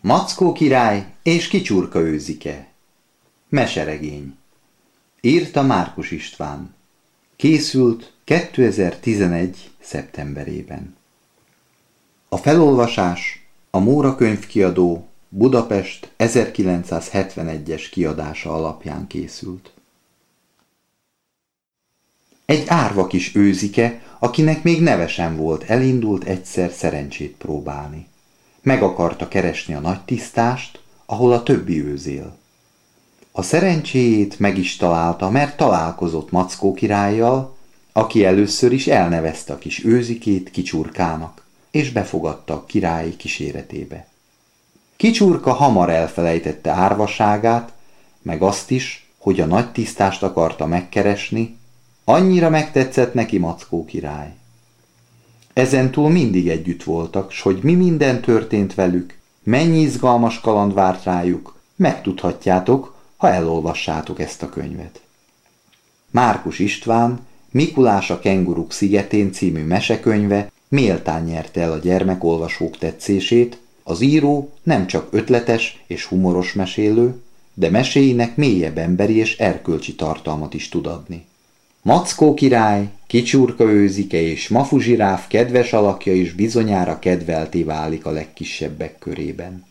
Mackó király és Kicsurka őzike Meseregény Írta Márkus István Készült 2011. szeptemberében A felolvasás a Móra könyvkiadó Budapest 1971-es kiadása alapján készült. Egy árva kis őzike, akinek még nevesen volt, elindult egyszer szerencsét próbálni. Meg akarta keresni a nagy tisztást, ahol a többi őzél. A szerencséjét meg is találta, mert találkozott Mackó királlyal, aki először is elnevezte a kis őzikét kicsurkának, és befogadta a királyi kíséretébe. Kicsurka hamar elfelejtette árvaságát, meg azt is, hogy a nagy tisztást akarta megkeresni, annyira megtetszett neki Mackó király. Ezentúl mindig együtt voltak, s hogy mi minden történt velük, mennyi izgalmas kaland várt rájuk, megtudhatjátok, ha elolvassátok ezt a könyvet. Márkus István, Mikulás a kenguruk szigetén című mesekönyve méltán nyerte el a gyermekolvasók tetszését, az író nem csak ötletes és humoros mesélő, de meséinek mélyebb emberi és erkölcsi tartalmat is tud adni. Mackó király, kicsurka őzike és mafuzsiráf kedves alakja is bizonyára kedvelté válik a legkisebbek körében.